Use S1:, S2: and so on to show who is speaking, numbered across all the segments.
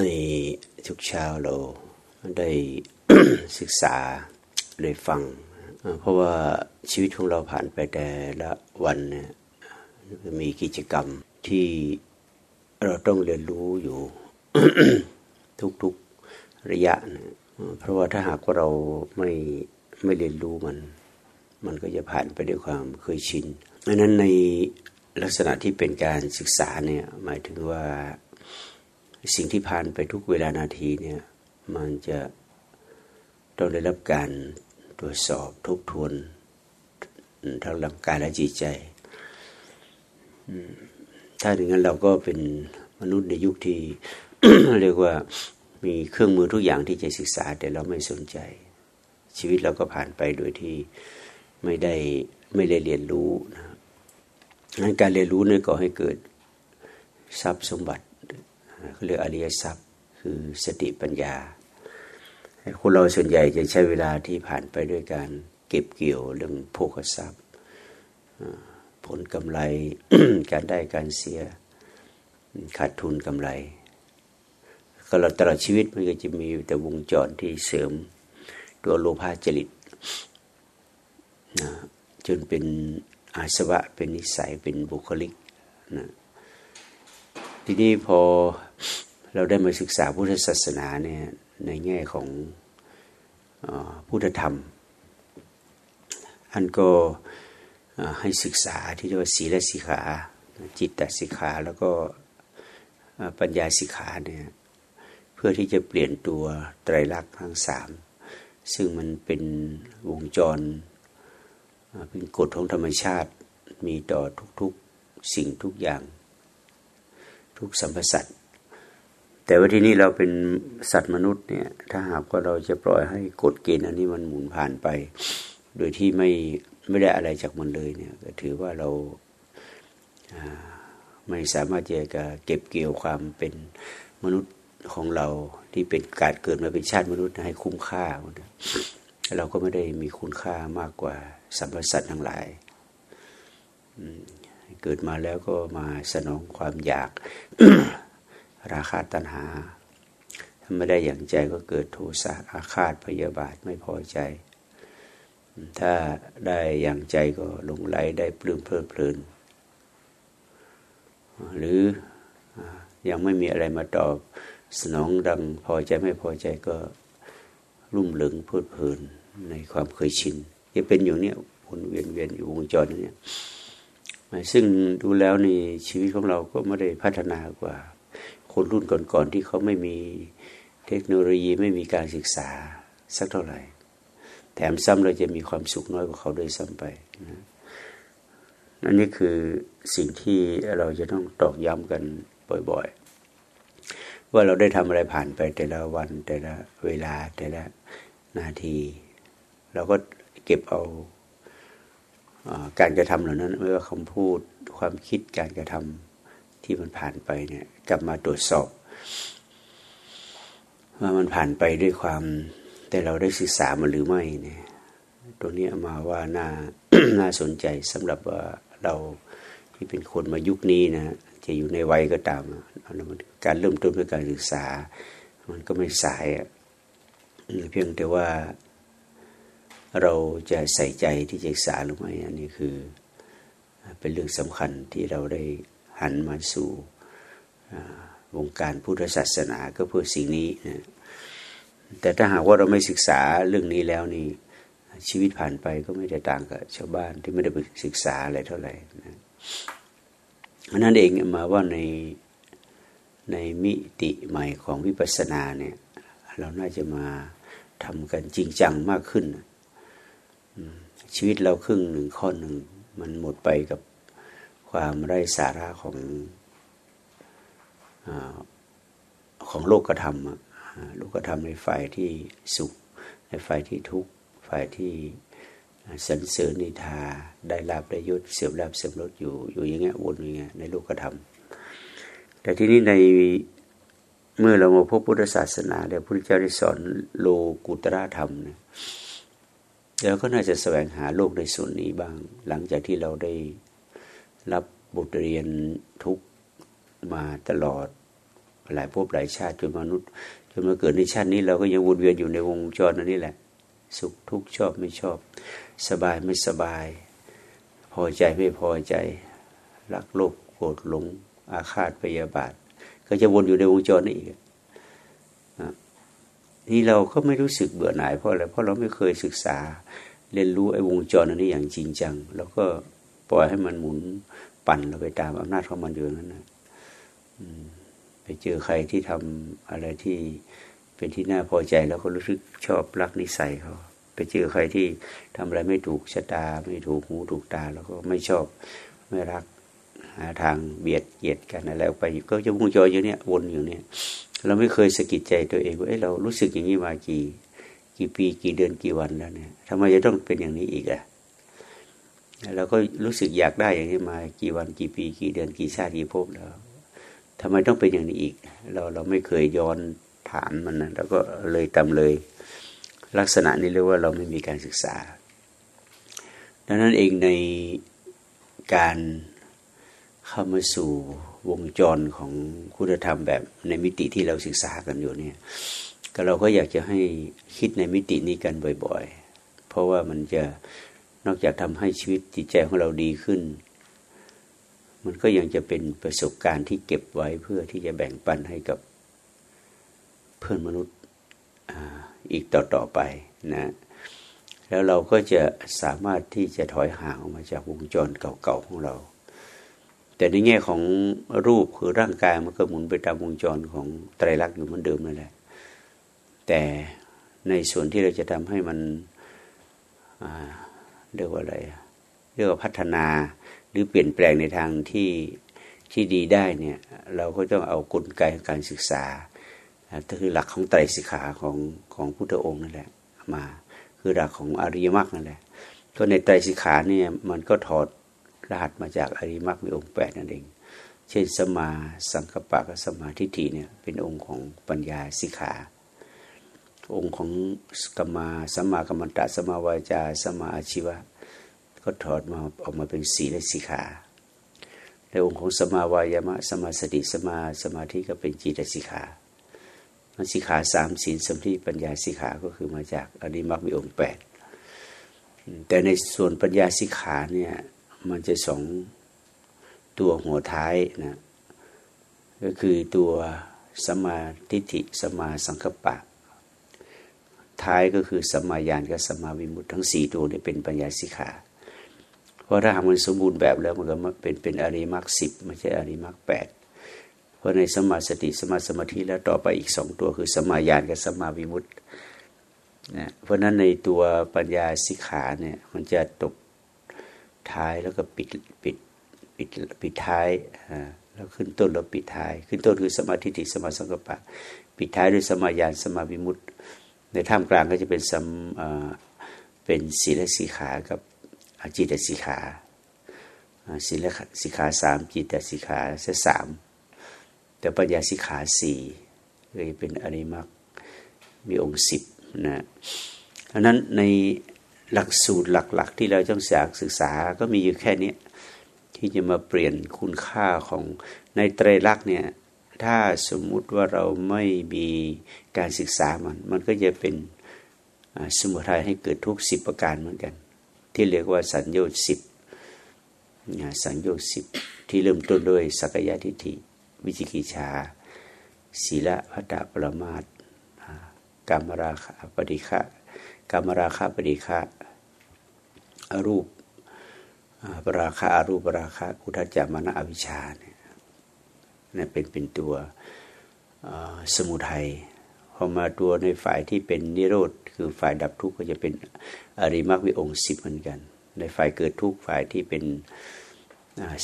S1: ในทุกเช้าเราได้ศึกษาได้ฟัง เพราะว่าชีวิตของเราผ่านไปแต่ละวันเนี่ยมีกิจกรรมที่เราต้องเรียนรู้อยู่ทุกๆระยะนะเพราะว่าถ้าหากว่าเราไม่ไม่เรียนรู้มัน มันก็จะผ่านไปด้วยความเคยชินดังนั้นในลักษณะที่เป็นการศึกษาเนี่ยหมายถึงว่า สิ่งที่ผ่านไปทุกเวลานาทีเนี่ย มันจะต้องได้รับการตรวจสอบทบทวนทั้งร่างกายและจิตใจ ถ้าอย่างนั้นเราก็เป็นมนุษย์ในยุคที่ เรียกว่ามีเครื่องมือทุกอย่างที่จะศึกษา แต่เราไม่สนใจ ชีวิตเราก็ผ่านไปโดยที่ไม่ได้ไม่ได้เรียนรู้นะการเรียนรู้นี่ก็ให้เกิดทรัพย์สมบัติ เขาเรียกอริยทรัพย์ คือสติปัญญาคนเราส่วนใหญ่จะใช้เวลาที่ผ่านไปด้วยการเก็บเกี่ยวเรื่องโภคทรัพย์ผลกำไรการได้การเสียขาดทุนกำไร ก็เราตลอดชีวิตมันก็จะมีแต่วงจรที่เสริมตัวโลภะจริตนะจนเป็นอาสวะเป็นนิสัยเป็นบุคลิกนะทีนี้พอ เราได้มาศึกษาพุทธศาสนาเนี่ยในแง่ของอพุทธธรรม อันก็ให้ศึกษาที่เรียกว่าศีลสิกขา จิตตสิกขาแล้วก็ปัญญาสิกขาเนี่ยเพื่อที่จะเปลี่ยนตัวไตรลักษณ์ทั้งสามซึ่งมันเป็นวงจร เป็นกฎของธรรมชาติมีต่อทุกๆสิ่งทุกอย่าง ทุกสัมพสัต แต่ว่าที่นี้เราเป็นสัตว์มนุษย์เนี่ย ถ้าหากว่าเราจะปล่อยให้กฎเกณฑ์อันนี้มันหมุนผ่านไป โดยที่ไม่ไม่ได้อะไรจากมันเลยเนี่ยก็ถือว่าเราไม่สามารถจะเก็บเกี่ยวความเป็นมนุษย์ของเราที่เป็นการเกิดมาเป็นชาติมนุษย์ให้คุ้มค่า เราก็ไม่ได้มีคุณค่ามากกว่าสัมพสัตว์ทั้งหลายเกิดมาแล้วก็มาสนองความอยาก ราคาตัณหา ถ้าไม่ได้อย่างใจก็เกิดโทสะอาฆาตพยาบาทไม่พอใจ ถ้าได้อย่างใจก็หลงไหลได้ปลื้มเพลิดเพลิน หรือยังไม่มีอะไรมาตอบสนองดังพอใจไม่พอใจก็รุ่มหลงเพลิดเพลินในความเคยชินจะเป็นอยู่เนี้ยวนเวียนเวียนอยู่วงจรนี้ยซึ่งดูแล้วในชีวิตของเราก็ไม่ได้พัฒนากว่า คนรุ่นก่อนๆที่เขาไม่มีเทคโนโลยีไม่มีการศึกษาสักเท่าไหร่ แถมซ้ำเราจะมีความสุขน้อยกว่าเขาด้วยซ้ำไปนะนั่นนี่คือสิ่งที่เราจะต้องตอกย้ำกันบ่อยๆ ว่าเราได้ทำอะไรผ่านไปแต่ละวันแต่ละเวลาแต่ละนาที เราก็เก็บเอาการกระทำเหล่านั้น ไม่ว่าคำพูดความคิดการกระทำที่มันผ่านไปเนี่ย กลับมาตรวจสอบ ว่ามันผ่านไปด้วยความแต่เราได้ศึกษามาหรือไม่เนี่ยตัวนี้มาว่าน่าน่าสนใจสำหรับว่าเราที่เป็นคนมายุคนี้นะจะอยู่ในวัยก็ตามการเริ่มต้นด้วยการศึกษา มันก็ไม่สายเพียงแต่ว่าเราจะใส่ใจที่จะศึกษาหรือไม่อันนี้คือ เป็นเรื่องสำคัญที่เราได้หันมาสู่ วงการพุทธศาสนาก็เพื่อสิ่งนี้นะแต่ถ้าหากว่าเราไม่ศึกษาเรื่องนี้แล้วนี่ ชีวิตผ่านไปก็ไม่ได้ต่างกับชาวบ้านที่ไม่ได้ไปศึกษาอะไรเท่าไหร่นะนั้นเองมาว่าในในมิติใหม่ของวิปัสสนาเนี่ย เราน่าจะมาทำกันจริงจังมากขึ้นชีวิตเราครึ่งหนึ่งข้อหนึ่ง มันหมดไปกับความไร้สาระของ ของโลกธรรมโลกธรรมในฝ่ายที่สุข ในฝ่ายที่ทุกข์ฝ่ายที่สันเสริญนิทาได้ลาบได้ยศเสื่อมลาบเสื่อมลดอยู่อยู่อย่างเงี้ยวนอย่างเงี้ยในโลกธรรม แต่ที่นี้ในเมื่อเรามาพบพุทธศาสนาแล้วพระพุทธเจ้าได้สอนโลกุตระธรรมเนี่ยเราก็น่าจะแสวงหาโลกในส่วนนี้บ้าง หลังจากที่เราได้รับบทเรียนทุกมาตลอด หลายภพหลายชาติจนมนุษย์จนมาเกิดในชาตินี้เราก็ยังวนเวียนอยู่ในวงจรนั้นนี่แหละ สุขทุกข์ชอบไม่ชอบ สบายไม่สบาย พอใจไม่พอใจ รักโลภโกรธหลง อาฆาตพยาบาท ก็จะวนอยู่ในวงจรนี้อีกนี่เราก็ไม่รู้สึกเบื่อหน่ายเพราะอะไรเพราะเราไม่เคยศึกษาเรียนรู้ไอ้วงจรนี้อย่างจริงจัง แล้วก็ปล่อยให้มันหมุนปั่นเราไปตามอำนาจของมันอยู่นั้นนะ ไปเจอใครที่ทำอะไรที่เป็นที่น่าพอใจแล้วก็รู้สึกชอบรักนิสัยเขาไปเจอใครที่ทำอะไรไม่ถูกชะตา ไม่ถูกหูถูกตา แล้วก็ไม่ชอบไม่รักหาทางเบียดเกียดกันอะไรไป ก็จะวงจรอยู่เนี่ยวนอยู่เนี่ย เราไม่เคยสะกิดใจตัวเองว่าเอ้เรารู้สึกอย่างนี้มากี่ กี่ปีกี่เดือนกี่วันแล้วเนี่ยทำไมจะต้องเป็นอย่างนี้อีกอะเราก็รู้สึกอยากได้อย่างนี้มากี่วันกี่ปีกี่เดือนกี่ชาติกี่ภพแล้ว ทำไมต้องเป็นอย่างนี้อีก เราเราไม่เคยย้อนถามมันนะแล้วก็เลยตำเลย ลักษณะนี้เรียกว่าเราไม่มีการศึกษา ดังนั้นเองในการเข้ามาสู่วงจรของคุณธรรมแบบในมิติที่เราศึกษากันอยู่เนี่ย ก็เราก็อยากจะให้คิดในมิตินี้กันบ่อย ๆ เพราะว่ามันจะนอกจากทำให้ชีวิตจิตใจของเราดีขึ้น มันก็ยังจะเป็นประสบการณ์ที่เก็บไว้เพื่อที่จะแบ่งปันให้กับเพื่อนมนุษย์อีกต่อๆไปนะแล้วเราก็จะสามารถที่จะถอยห่างออกมาจากวงจรเก่าๆของเรา แต่ในแง่ของรูปคือร่างกายมันก็หมุนไปตามวงจรของไตรลักษณ์อยู่เหมือนเดิมนั่นแหละแต่ในส่วนที่เราจะทำให้มันเรียกว่าอะไรเรียกว่าพัฒนา หรือเปลี่ยนแปลงในทางที่ที่ดีได้เนี่ยเราก็ต้องเอากลไกการศึกษาคือหลักของไตรสิกขาของของพุทธองค์นั่นแหละมาคือหลักของอริยมรรคนั่นแหละก็ในไตรสิกขาเนี่ยมันก็ถอดรหัสมาจากอริมักมีองค์แปดนั่นเอง เช่นสมาสังกปะกับสมาทิฏฐิเนี่ยเป็นองค์ของปัญญาสิกขา องค์ของกรรมาสมากรรมตะสมาวาจาสมาอาชีวะ ก็ถอดมาออกมาเป็นสีและสิกขาในองค์ของสมาวายามะสมาสติสมาสมาธิก็เป็นจิตสิขาสิขาสามศีลสมาธิปัญญาสิขาก็คือมาจากอริมักมีองค์แปดแต่ในส่วนปัญญาสิขาเนี่ยมันจะสองตัวหัวท้ายนะก็คือตัวสมาทิฏฐิสมาสังคปะ ท้ายก็คือสมาญาณกับสมาวิมุตทั้งสี่ตัวนี้เป็นปัญญาสิขา ราะถ้าหากมันสมบูรณ์แบบแล้วมันก็เป็นเป็นอริมักสิบไม่ใช่อริมักแปดเพราะในสมาสติสมาสมาธิแล้วต่อไปอีกสองตัวคือสมาญาณกับสมาวิมุตนะเพราะนั้นในตัวปัญญาสิกขาเนี่ยมันจะตกท้ายแล้วก็ปิดปิดปิดปิดท้ายแล้วขึ้นต้นแล้วปิดท้าย ขึ้นต้นคือสมาธิติสมาสังกปะ ปิดท้ายด้วยสมาญาณสมาวิมุตติ ในท่ามกลางก็จะเป็นสมเป็นศีลสีขากับ จิตสีขาศีลสีขาสามจิตสีขาเสสามแต่ปัญญาสีขาสี่เลยเป็นอริมักมีองค์สิบนะเพราะนั้นในหลักสูตรหลัก ๆ ที่เราต้องศึกษาก็มีอยู่แค่นี้ที่จะมาเปลี่ยนคุณค่าของในไตรลักษณ์เนี่ยถ้าสมมุติว่าเราไม่มีการศึกษามัน มันก็จะเป็นสมุทัยให้เกิดทุกสิบประการเหมือนกัน ที่เรียกว่าสัญญาสิบสัญญาสิบที่เริ่มต้นด้วยสักยะทิฏฐิวิจิกิจชาศีละพัตปรมาตกรรมราคะปฏิฆะกรรมราคะปฏิฆะอรูปปราคะอรูปราคะอุทจจามนะอวิชชาเนี่ยเป็นเป็นตัวสมุทัย พอมาตัวในฝ่ายที่เป็นนิโรธคือฝ่ายดับทุกข์ก็จะเป็นอริมักวิองสิบเหมือนกัน ในฝ่ายเกิดทุกข์ฝ่ายที่เป็น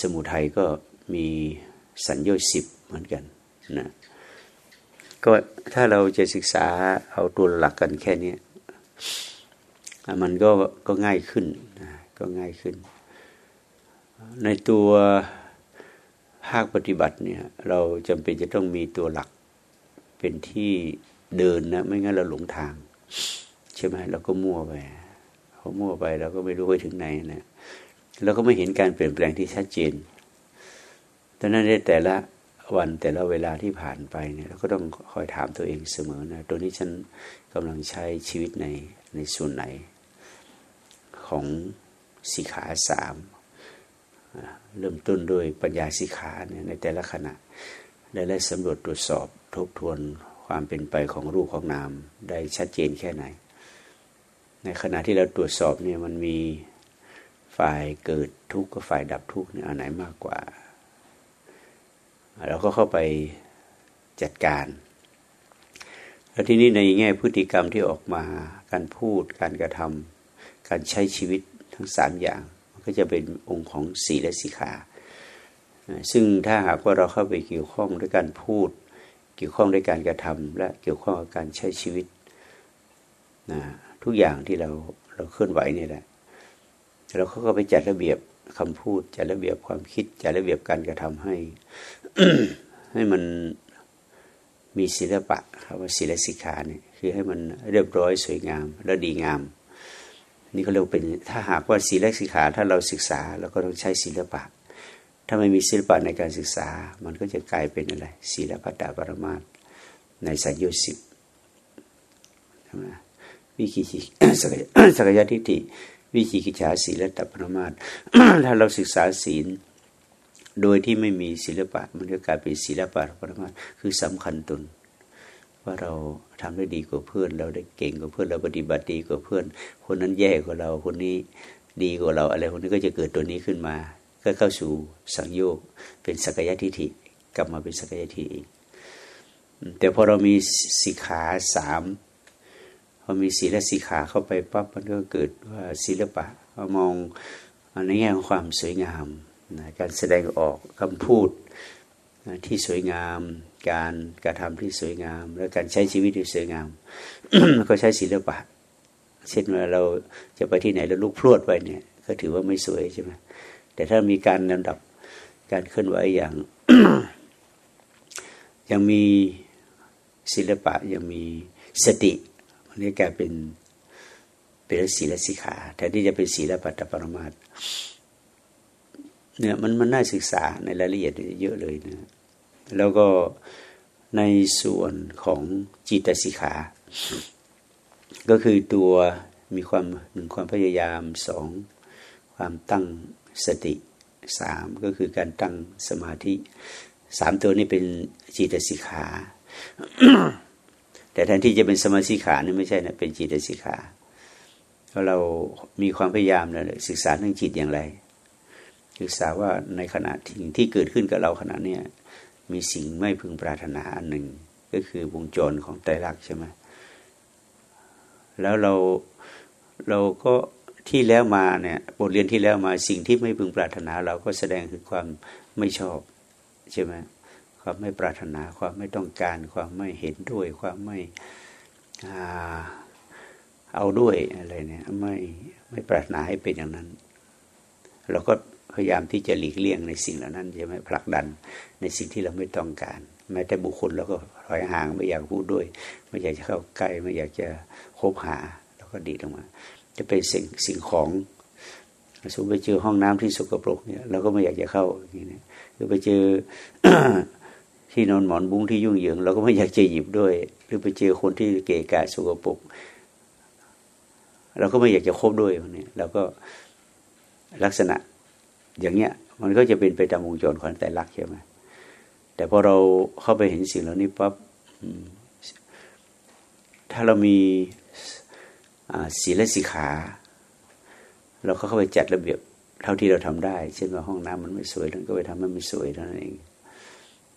S1: สมุทัยก็มีสัญญาสิบเหมือนกันนะก็ถ้าเราจะศึกษาเอาตัวหลักกันแค่นี้มันก็ก็ง่ายขึ้นก็ง่ายขึ้น ในตัวภาคปฏิบัติเนี่ยเราจำเป็นจะต้องมีตัวหลักเป็นที่ เดินนะไม่งั้นเราหลงทาง ใช่ไหมเราก็มั่วไปพอมั่วไปเราก็ไม่รู้ไปถึงไหนนะเราก็ไม่เห็นการเปลี่ยนแปลงที่ชัดเจนดังนั้นในแต่ละวันแต่ละเวลาที่ผ่านไปเนี่ยเราก็ต้องคอยถามตัวเองเสมอนะตัวนี้ฉันกำลังใช้ชีวิตในในส่วนไหน ของสิขาสามเริ่มต้นด้วยปัญญาสิขาเนี่ยในแต่ละขณะได้ได้สำรวจตรวจสอบทบทวน ความเป็นไปของรูปของนามได้ชัดเจนแค่ไหน ในขณะที่เราตรวจสอบเนี่ยมันมีฝ่ายเกิดทุกข์กับฝ่ายดับทุกข์เนี่ยอันไหนมากกว่า เราก็เข้าไปจัดการ แล้วที่นี้ในแง่พฤติกรรมที่ออกมาการพูดการกระทำการใช้ชีวิตทั้งสามอย่าง มันก็จะเป็นองค์ของสีและสีขาซึ่งถ้าหากว่าเราเข้าไปเกี่ยวข้องด้วยการพูด เกี่ยวข้องด้วยการกระทำและเกี่ยวข้องกับการใช้ชีวิตนะทุกอย่างที่เราเราเคลื่อนไหวนี่แหละแล้วเราก็ไปจัดระเบียบคำพูดจัดระเบียบความคิดจัดระเบียบการกระทำให้ ให้มันมีศิลปะคำว่าศิลสิกขาเนี่ยคือให้มันเรียบร้อยสวยงาม และดีงาม นี่ก็เรียกเป็นถ้าหากว่าศิลสิกขาถ้าเราศึกษาเราก็ต้องใช้ศิลปะ ถ้าไม่มีศิลปะในการศึกษา มันก็จะกลายเป็นอะไรศิลปะตาปรมาตในสัญญสิบใช่ไหมวิคิชิสักยะทิฏฐิวิจิกิจฉาศีลตปรมาตถ้าเราศึกษาศีล โดยที่ไม่มีศิลปะ มันก็กลายเป็นศิลปะปรมาตคือสำคัญตน ว่าเราทำได้ดีกว่าเพื่อน เราได้เก่งกว่าเพื่อนเราปฏิบัติดีกว่าเพื่อน คนนั้นแย่กว่าเราคนนี้ดีกว่าเราอะไรคนนี้ก็จะเกิดตัวนี้ขึ้นมา ก็เข้าสู่สังโยกเป็นสักยะทิฏฐิกลับมาเป็นสักยะทิฏฐิแต่พอเรามีสิกขาสามพอมีศีลสิขาเข้าไปปั๊บมันก็เกิดว่าศิลปะมองในแง่ของความสวยงามนะการแสดงออกคำพูดนะที่สวยงาม การกระทำที่สวยงาม และการใช้ชีวิตที่สวยงาม ก็ใช้ศิลปะ เช่นว่าเราจะไปที่ไหนแล้วลูกพรวดไปเนี่ย ก็ถือว่าไม่สวยใช่ไหม แต่ถ้ามีการลำดับการเคลื่อนไหวอย่าง ยังมีศิลปะยังมีสตินี่กลายเป็นเป็นศีลสิขาแทนที่จะเป็นศีลปัตตปรมาตเนี่ยมันมันน่าศึกษาในรายละเอียดเยอะเลยนะแล้วก็ในส่วนของจิตสิขา ก็คือตัวมีความหนึ่งความพยายามสองความตั้ง สติสามก็คือการตั้งสมาธิสามตัวนี้เป็นจิตสิขา แต่แทนที่จะเป็นสมาธิขานี่ไม่ใช่นะเป็นจิตสิขาเพราะเรามีความพยายามเลยศึกษาเรื่องจิตอย่างไร ศึกษาว่าในขณะที่ที่เกิดขึ้นกับเราขณะเนี้ยมีสิ่งไม่พึงปรารถนาอันหนึ่ง ก็คือวงจรของไตรลักษณ์ใช่ไหมแล้วเราเราก็ ที่แล้วมาเนี่ยบทเรียนที่แล้วมาสิ่งที่ไม่พึงปรารถนา เราก็แสดงถึงความไม่ชอบใช่ไหมความไม่ปรารถนาความไม่ต้องการ ความไม่เห็นด้วย ความไม่เอาด้วยอะไรเนี่ยไม่ไม่ปรารถนาให้เป็นอย่างนั้น เราก็พยายามที่จะหลีกเลี่ยงในสิ่งเหล่านั้นใช่ไหมผลักดันในสิ่งที่เราไม่ต้องการ แม้แต่บุคคลเราก็ถอยห่างไม่อยากพูดด้วย ไม่อยากจะเข้าใกล้ไม่อยากจะคบหาแล้วก็ดีลงมา จะเป็นสิ่งสิ่งของสมมติไปเจอห้องน้ำที่สกปรกเนี่ยเราก็ไม่อยากจะเข้าอย่างนี้หรือไปเจอที่นอนหมอนบุ้งที่ยุ่งเหยิงเราก็ไม่อยากจะหยิบด้วย หรือไปเจอคนที่เกะกะสกปรกเราก็ไม่อยากจะคบด้วยคนนี้เราก็ลักษณะอย่างเนี้ยมันก็จะเป็นไปตามวงจรของแต่ลักใช่ไหมแต่พอเราเข้าไปเห็นสิ่งเหล่านี้ปั๊บถ้าเรามี ศีลสิขา เราก็เข้าไปจัดระเบียบเท่าที่เราทำได้ เช่นว่าห้องน้ำมันไม่สวยเราก็ไปทำให้มันสวยเท่านั้นเอง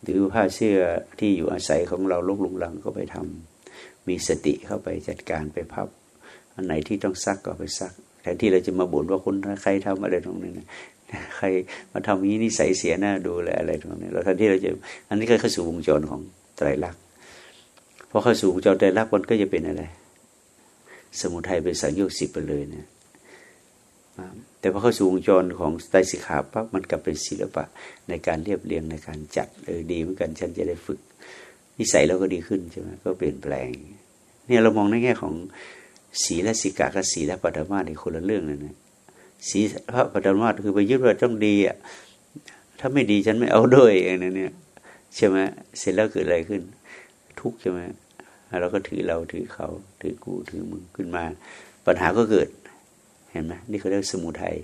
S1: หรือผ้าเสื้อที่อยู่อาศัยของเราลุกลุงลังก็ไปทำมีสติเข้าไปจัดการไปพับ อันไหนที่ต้องซักก็ไปซักแทนที่เราจะมาบ่นว่าคนใครทำอะไรตรงนี้นะใครมาทำนี้นี่ใส่เสียหน้าดูเลยอะไรตรงนี้แล้วแทนที่เราจะอันนี้ก็เข้าสู่วงจรของไตรลักษณ์พอเข้าสู่วงจรไตรลักษณ์มันก็จะเป็นอะไร สมุทัยเป็นสังโยชน์สิบไปเลยเนะแต่พอเข้าสู่วงจรของไตสิกขาปั๊บมันกลับเป็นศิลปะ ในการเรียบเรียงในการจัดเออดีเหมือนกันฉันจะได้ฝึก นิสัยเราก็ดีขึ้นใช่ไหมก็เปลี่ยนแปลง เนี่ยเรามองในแง่ของศีลสิกากับศีลปัตมาในคนละเรื่องเลยนะศีลพระปัตมาคือไปยึดว่าต้องดีอะถ้าไม่ดีฉันไม่เอาด้วยอย่างนี้เนี่ยใช่ไหมเสร็จแล้วเกิดอะไรขึ้น ทุกข์ใช่ไหม เราก็ถือเราถือเขา ถือกูถือมึงขึ้นมา ปัญหาก็เกิด เห็นไหมนี่เขาเรียกสมุทัย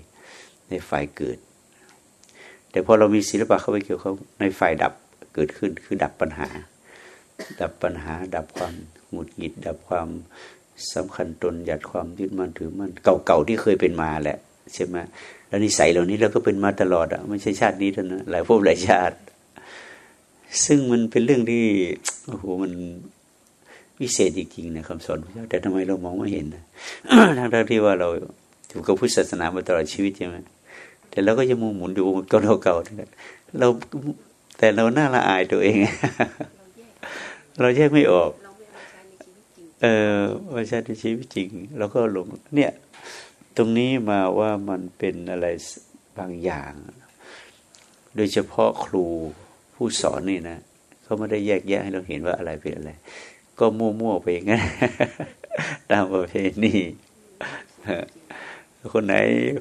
S1: ในฝ่ายเกิด แต่พอเรามีศิลปะเข้าไปเกี่ยวเขาในฝ่ายดับเกิดขึ้น คือดับปัญหา ดับปัญหา ดับความหงุดหงิด ดับความสำคัญตนหยัดความยึดมั่นถือมั่นเก่าๆที่เคยเป็นมาแหละใช่ไหมแล้วนิสัยเหล่านี้เราก็เป็นมาตลอดอะไม่ใช่ชาตินี้เท่านั้นหลายภพหลายชาติ ซึ่งมันเป็นเรื่องที่โอ้โหมัน วิเศษจริงๆนะคำสอนพระเจ้าแต่ทำไมเรามองไม่เห็นนะทั้งที่ว่าเราถูกกับพุทธศาสนามาตลอดชีวิตใช่ไหมแต่เราก็ยังมุงหมุนดูตัวเก่าๆเราแต่เราหน้าละอายตัวเอง เราแยกไม่ออก เออว่าใช่ในชีวิตจริงเราก็หลงเนี่ย ตรงนี้มาว่ามันเป็นอะไรบางอย่าง โดยเฉพาะครูผู้สอนนี่นะเขาไม่ได้แยกแยะให้เราเห็นว่าอะไรเป็นอะไร ก็มั่วๆไปอย่างนั้นตามประเพณีคนไหน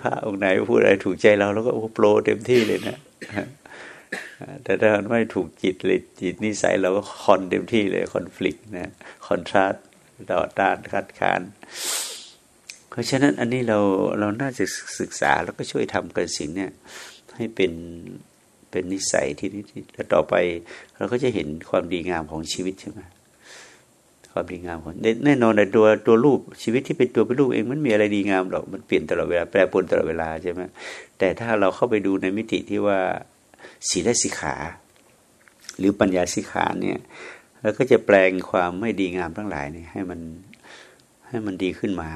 S1: พระองค์ไหนพูดอะไรถูกใจเราแล้วก็โปรเต็มที่เลยนะแต่ถ้าไม่ถูกจิตเลยจิตนิสัยเราก็คอนเต็มที่เลยคอนฟ lict นะคอนทราสต่อต้านคัดค้าน เพราะฉะนั้นอันนี้เราเราน่าจะศึกษาแล้วก็ช่วยทำกันสิ่งเนี้ยให้เป็นเป็นนิสัยที่นี้แล้วต่อไป เราก็จะเห็นความดีงามของชีวิตใช่ไหม ความดีงามของแน่นอนในตัวตัวรูปชีวิตที่เป็นตัวเป็นรูปเองมันมีอะไรดีงามหรอกมันเปลี่ยนตลอดเวลาแปรปรวนตลอดเวลาใช่ไหมแต่ถ้าเราเข้าไปดูในมิติที่ว่าศีลสิกขา หรือปัญญาสิกขาเนี่ยแล้วก็จะแปลงความไม่ดีงามทั้งหลายนี่ให้มันให้มันดีขึ้นมา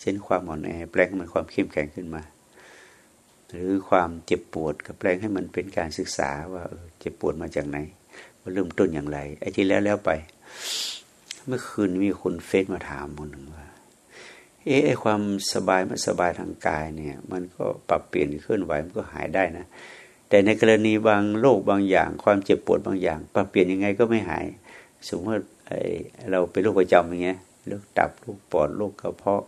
S1: เช่นความอ่อนแอแปลงมันความเข้มแข็งขึ้นมา หรือความเจ็บปวดก็แปลงให้มันเป็นการศึกษาว่าเจ็บปวดมาจากไหนว่าเริ่มต้นอย่างไรไอ้ที่แล้วแล้วไป เมื่อคืนมีคนเฟซมาถามคนหนึ่งว่า เอ๊ะไอ้ความสบายมันสบายทางกายเนี่ย มันก็ปรับเปลี่ยนเคลื่อนไหวมันก็หายได้นะ แต่ในกรณีบางโรคบางอย่าง ความเจ็บปวดบางอย่าง ปรับเปลี่ยนยังไงก็ไม่หาย สมมติเราเป็นโรคประจำอย่างเงี้ยโรคตับโรคปอดโรคกระเพาะ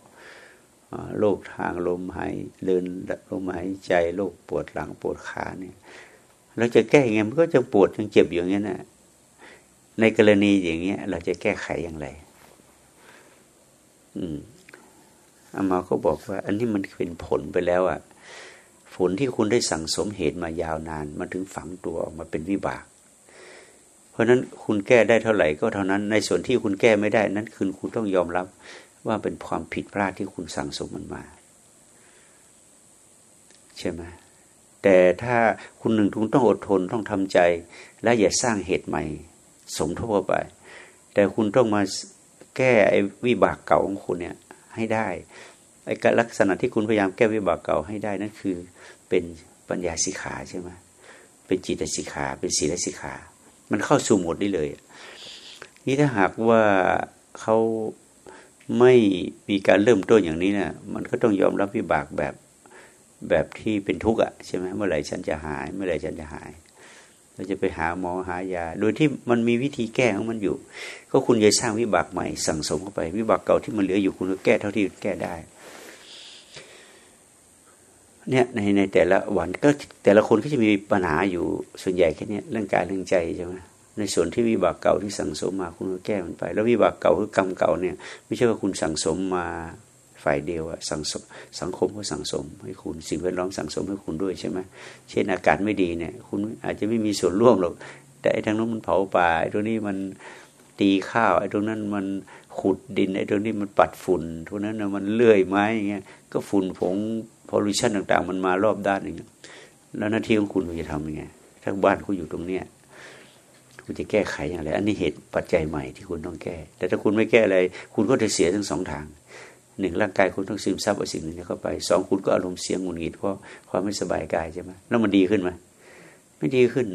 S1: โรคทางลมหายเดินลมหายใจโรคปวดหลังปวดขาเนี่ย เราจะแก้ยังไงมันก็จะปวดยังเจ็บอยู่อย่างนี้ยนะ ในกรณีอย่างเงี้ย เราจะแก้ไขอย่างไร อืมอามาก็บอกว่า อันนี้มันเป็นผลไปแล้วอะ่ะ ผลที่คุณได้สั่งสมเหตุมายาวนาน มันถึงฝังตัวออกมาเป็นวิบาก เพราะนั้นคุณแก้ได้เท่าไหร่ก็เท่านั้น ในส่วนที่คุณแก้ไม่ได้ นั้นคือคุณต้องยอมรับ ว่าเป็นความผิดพลาดที่คุณสั่งสมมันมา ใช่ไหมแต่ถ้าคุณหนึ่งทุนต้องอดทนต้องทำใจ และอย่าสร้างเหตุใหม่ สมทบไป แต่คุณต้องมาแก้ไอ้วิบากเก่าของคุณเนี่ยให้ได้ไอ้ลักษณะที่คุณพยายามแก้วิบากเก่าให้ได้นั่นคือเป็นปัญญาสิกขาใช่ไหมเป็นจิตสิกขาเป็นศีลสิกขา มันเข้าสู่หมดนี้เลย นี่ถ้าหากว่าเขาไม่มีการเริ่มต้นอย่างนี้นะมันก็ต้องยอมรับวิบากแบบแบบที่เป็นทุกข์อะใช่ไหมเมื่อไหร่ฉันจะหาย เมื่อไหร่ฉันจะหาย เราจะไปหาหมอหายา โดยที่มันมีวิธีแก้ของมันอยู่ ก็คุณจะสร้างวิบากใหม่ สั่งสมเข้าไป วิบากเก่าที่มันเหลืออยู่คุณก็แก้เท่าที่แก้ได้เนี่ยในในแต่ละวันก็แต่ละคนก็จะมีปัญหาอยู่ส่วนใหญ่แค่นี้เรื่องกายเรื่องใจใช่ไหมในส่วนที่วิบากเก่าที่สั่งสมมาคุณก็แก้มันไป แล้ววิบากเก่าคือกรรมเก่าเนี่ย ไม่ใช่ว่าคุณสั่งสมมา ฝ่ายเดียวอะสังสมสังคมก็สังสม ให้คุณสิ่งแวดล้อมสังสมให้คุณด้วยใช่ไหมเช่นอากาศไม่ดีเนี่ย คุณอาจจะไม่มีส่วนร่วมหรอกแต่ไอ้ทางนั้นมันเผาป่าไอ้ตรงนี้มันตีข้าว ไอ้ตรงนั้นมันขุดดิน ไอ้ตรงนี้มันปัดฝุ่นตรงนั้นมันเลื่อยไม้อย่างเงี้ยก็ฝุ่นผงพอลูชันต่าง ๆ มันมารอบด้านอย่างเงี้ยแล้วหน้าที่ของคุณคุณจะทำยังไงถ้าบ้านคุณอยู่ตรงเนี้ยคุณจะแก้ไขอย่างไร อันนี้เหตุปัจจัยใหม่ที่คุณต้องแก้ แต่ถ้าคุณไม่แก้อะไร คุณก็จะเสียทั้งสองทาง หนึ่งร่างกายคุณต้องซึมซับเอาสิ่งหนึ่งเข้าไปสองคุณก็อารมณ์เสียงหงุดหงิดเพราะความไม่สบายกายใช่ไหมแล้วมันดีขึ้นไหมไม่ดีขึ้น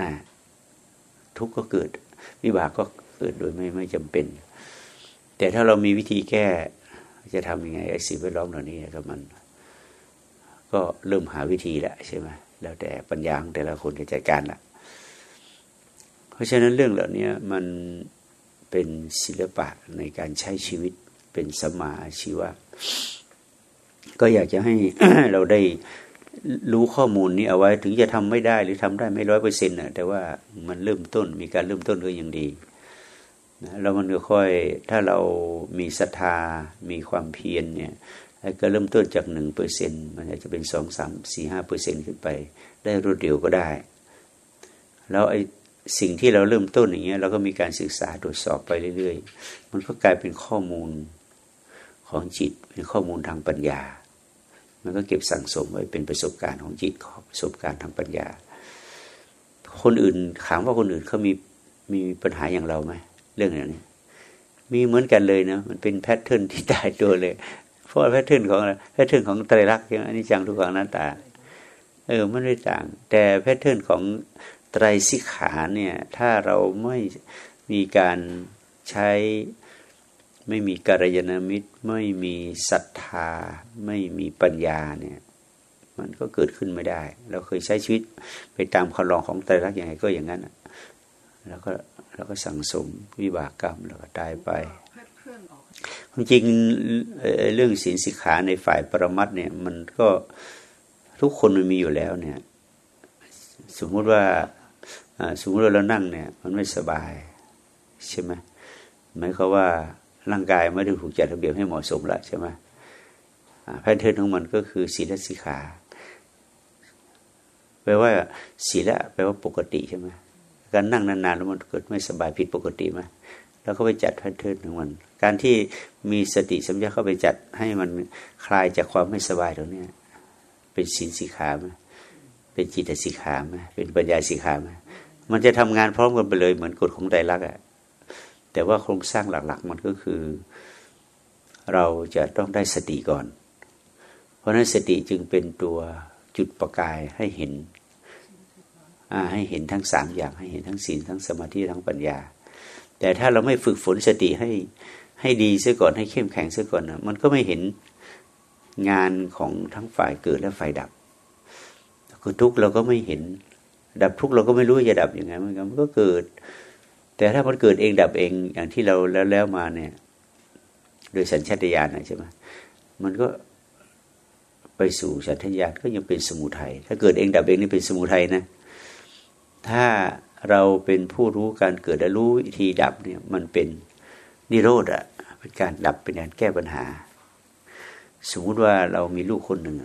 S1: อ่า ทุกข์ก็เกิด วิบากก็เกิดโดยไม่ไม่จำเป็น แต่ถ้าเรามีวิธีแก้จะทำยังไงไอ้สิ่งแวดล้อมเหล่านี้ก็มัน ก็เริ่มหาวิธีแล้วใช่ไหมแล้วแต่ปัญญาของแต่ละคนจะจัดการละเพราะฉะนั้นเรื่องเหล่านี้มันเป็นศิลปะในการใช้ชีวิต เป็นสมาชีวะ ก็อยากจะให้เราได้รู้ข้อมูลนี้เอาไว้ถึงจะทำไม่ได้หรือทำได้ไม่ร้อยเปอร์เซ็นต์นะแต่ว่ามันเริ่มต้นมีการเริ่มต้นก็ยังดีนะแล้วมันก็ค่อยถ้าเรามีศรัทธา มีความเพียรเนี่ยก็เริ่มต้นจากหนึ่งเปอร์เซ็นมันอาจจะเป็นสองสามสี่ห้าเปอร์เซ็นขึ้นไป ได้รวดเร็วก็ได้ แล้วไอ้สิ่งที่เราเริ่มต้นอย่างเงี้ยเราก็มีการศึกษาตรวจสอบไปเรื่อย ๆ มันก็กลายเป็นข้อมูล ของจิตเป็นข้อมูลทางปัญญา มันก็เก็บสั่งสมไว้เป็นประสบการณ์ของจิตประสบการณ์ทางปัญญา คนอื่นถามว่าคนอื่นเขามีมีปัญหาอย่างเราไหมเรื่องอย่างนี้มีเหมือนกันเลยนะมันเป็น pattern ที่ตายตัวเลย เพราะ pattern ของ pattern ของไตรลักษณ์อนิจจังทุกขังอนัตตา เออไม่ได้ต่าง แต่ pattern ของไตรสิกขาเนี่ย ถ้าเราไม่มีการใช้ ไม่มีกัลยาณมิตร ไม่มีศรัทธา ไม่มีปัญญาเนี่ย มันก็เกิดขึ้นไม่ได้ เราเคยใช้ชีวิตไปตามคำลองของไตรลักษณ์ยังไงก็อย่างนั้นแล้วก็แล้วก็สั่งสมวิบากกรรมแล้วก็ตายไปจริงเรื่องศีลสิกขาในฝ่ายปรมัตเนี่ย มันก็ทุกคนมันมีอยู่แล้วเนี่ย สมมุติว่าสมมติเรานั่งเนี่ย มันไม่สบาย ใช่ไหมหมายความว่า ร่างกายไม่ได้ถูกจัดระเบียบให้เหมาะสมละใช่ไหม pattern ของมันก็คือศีลสิกขาแปลว่าศีลแปลว่าปกติใช่ไหมการนั่งนานๆแล้วมันเกิดไม่สบายผิดปกติไหมแล้วก็ไปจัด pattern ของมัน การที่มีสติสัมปชัญญะเข้าไปจัดให้มันคลายจากความไม่สบายตรงนี้เป็นศีลสิกขาไหมเป็นจิตสิกขาไหมเป็นปัญญาสิกขาไหมมันจะทำงานพร้อมกันไปเลยเหมือนกฎของไตรลักษณ์อะ แต่ว่าโครงสร้างหลักๆ มันก็คือ เราจะต้องได้สติก่อน เพราะนั้นสติจึงเป็นตัวจุดประกายให้เห็นให้เห็นทั้งสามอย่างให้เห็นทั้งศีลทั้งสมาธิทั้งปัญญา แต่ถ้าเราไม่ฝึกฝนสติให้ให้ดีเสียก่อนให้เข้มแข็งเสียก่อนนะมันก็ไม่เห็นงานของทั้งฝ่ายเกิดและฝ่ายดับ คือทุกเราก็ไม่เห็น ดับทุกเราก็ไม่รู้จะดับยังไงมันก็เกิด แต่ถ้ามันเกิดเองดับเองอย่างที่เราแล้วแล้วมาเนี่ย โดยสัญชาตญาณใช่ไหมมันก็ไปสู่สัญชาตญาณก็ยังเป็นสมุทัยถ้าเกิดเองดับเองนี่เป็นสมุทัยนะถ้าเราเป็นผู้รู้การเกิดและรู้วิธีดับเนี่ย มันเป็นนิโรธอะเป็นการดับเป็นการแก้ปัญหา สมมติว่าเรามีลูกคนหนึ่ง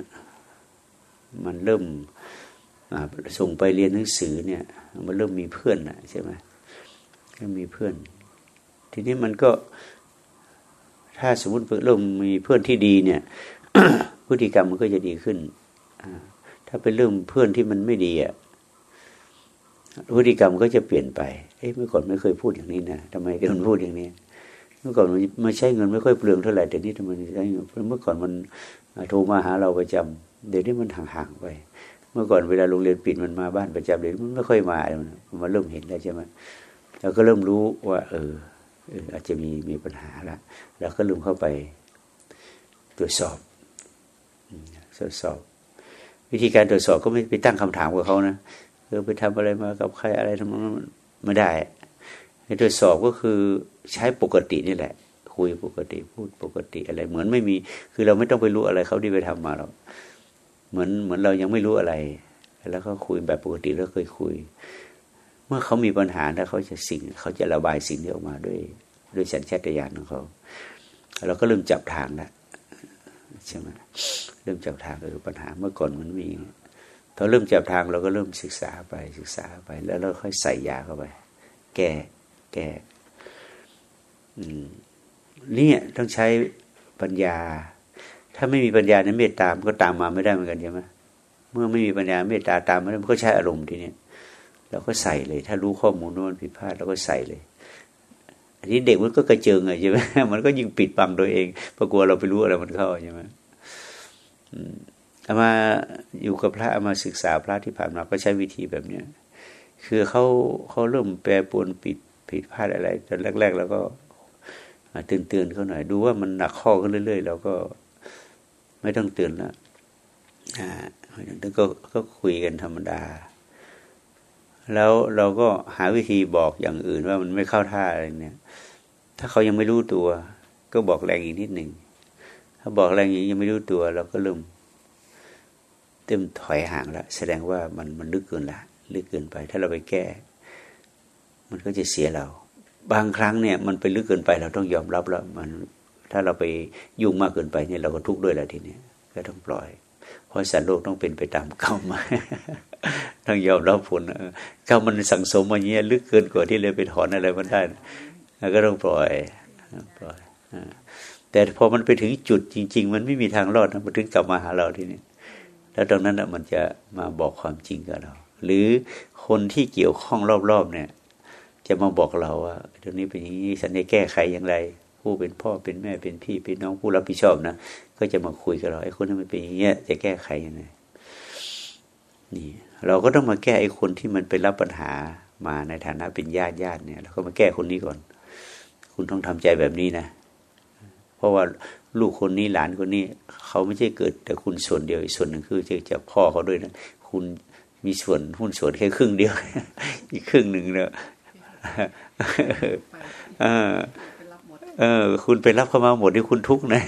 S1: มันเริ่มส่งไปเรียนหนังสือเนี่ย มันเริ่มมีเพื่อนอะใช่ไหม ก็มีเพื่อน ทีนี้มันก็ถ้าสมมติเริ่มมีเพื่อนที่ดีเนี่ยพฤติกรรมมันก็จะดีขึ้นถ้าเป็นเรื่องเพื่อนที่มันไม่ดีอะพฤติกรรมก็จะเปลี่ยนไปเอ้เมื่อก่อนไม่เคยพูดอย่างนี้นะทำไมมันพูดอย่างนี้เมื่อก่อนมันไม่ใช้เงินไม่ค่อยเปลืองเท่าไหร่แต่นี้ทำไมใช้เงินเมื่อก่อนมันโทรมาหาเราประจำเดี๋ยวนี้มันห่างๆไป เมื่อก่อนเวลาโรงเรียนปิดมันมาบ้านประจำเดี๋ยวมันไม่ค่อยมามันมาเริ่มเห็นแล้วใช่ไหม เราก็เริ่มรู้ว่า เอออาจจะมีมีปัญหาละเราก็ลืมเข้าไปตรวจสอบตรวจสอบ วิธีการตรวจสอบก็ไม่ไปตั้งคำถามกับเขานะเออไปทำอะไรมากับใครอะไรทำมันไม่ได้ให้ตรวจสอบก็คือใช้ปกตินี่แหละ คุยปกติพูดปกติอะไร เหมือนไม่มี คือเราไม่ต้องไปรู้อะไรเขาที่ไปทำมาเราเหมือนเหมือนเรายังไม่รู้อะไร แล้วก็คุยแบบปกติแล้วเคยคุย เมื่อเขามีปัญหาแล้วเขาจะสิ่ง เขาจะระบายสิ่งนี้ออกมาด้วยด้วยสัญชาตญาณของเขา เราก็เริ่มจับทางแล้วใช่ไหมเริ่มจับทางคือปัญหาเมื่อก่อนมันมีพอเริ่มจับทางเราก็เริ่มศึกษาไปศึกษาไป แล้วเราค่อยใส่ยาเข้าไป แก้แก้นี่ต้องใช้ปัญญา ถ้าไม่มีปัญญาในเมตตามก็ตามมาไม่ได้เหมือนกันใช่ไหมเมื่อไม่มีปัญญาเมตตาตามมามันก็ใช้อารมณ์ทีนี้ เราก็ใส่เลย ถ้ารู้ข้อมูลว่ามันผิดพลาดเราก็ใส่เลย อันนี้เด็กมันก็กระเจิงไงใช่ไหมมันก็ยิ่งปิดบังตัวเองเพราะกลัวเราไปรู้อะไรมันเข้าใช่ไหมเอามาอยู่กับพระเอามาศึกษาพระที่ผ่านมาก็ใช้วิธีแบบเนี้ยคือเขาเขาเริ่มแปรปวนปิดผิดพลาดอะไรตอนแรก ๆ แล้วก็เตือนเตือนเขาหน่อย ดูว่ามันหนักข้อขึ้นเรื่อยๆเราก็ไม่ต้องเตือนแล้วอ่าก็ก็คุยกันธรรมดา แล้วเราก็หาวิธีบอกอย่างอื่นว่ามันไม่เข้าท่าอะไรเนี่ย ถ้าเขายังไม่รู้ตัว ก็บอกแรงอีกนิดหนึ่งถ้าบอกแรงอีกยังไม่รู้ตัว เราก็เริ่มเต็มถอยห่างแล้วแสดงว่ามันมันลึกเกินละลึกเกินไป ถ้าเราไปแก้ มันก็จะเสียเรา บางครั้งเนี่ย มันไปลึกเกินไป เราต้องยอมรับแล้วมัน ถ้าเราไปยุ่งมากเกินไปเนี่ยเราก็ทุกข์ด้วยแหละทีนี้ก็ต้องปล่อย เพราะสัตว์โลกต้องเป็นไปตามกรรมมา ต้องยอมรับผลกรรมมันสั่งสมมาเงี้ยลึกเกินกว่าที่เราไปถอนอะไรมันได้ก็ต้องปล่อยปล่อยแต่พอมันไปถึงจุดจริง ๆ มันไม่มีทางรอดมันถึงกลับมาหาเราที่นี้แล้วตรงนั้นมันจะมาบอกความจริงกับเรา หรือคนที่เกี่ยวข้องรอบๆเนี่ย จะมาบอกเราว่าตรงนี้เป็นอย่างนี้ฉันจะแก้ไขอย่างไร ผู้เป็นพ่อเป็นแม่เป็นพี่เป็นน้องผู้รับผิดชอบนะก็จะมาคุยกับเราไอ้คนนั้นมันเป็นอย่างเงี้ยจะแก้ไขยังไงนี่ เราก็ต้องมาแก้ไอ้คนที่มันไปรับปัญหามาในฐานะเป็นญาติญาติเนี่ยเราก็มาแก้คนนี้ก่อน คุณต้องทำใจแบบนี้นะ เพราะว่าลูกคนนี้หลานคนนี้ เขาไม่ใช่เกิด แต่คุณส่วนเดียวอีกส่วนหนึ่งคือจากพ่อเขาด้วยนะคุณมีส่วนหุ้นส่วนแค่ครึ่งเดียว อีกครึ่งหนึ่งเนอะ เออ คุณไปรับเข้ามาหมดที่คุณทุกนะ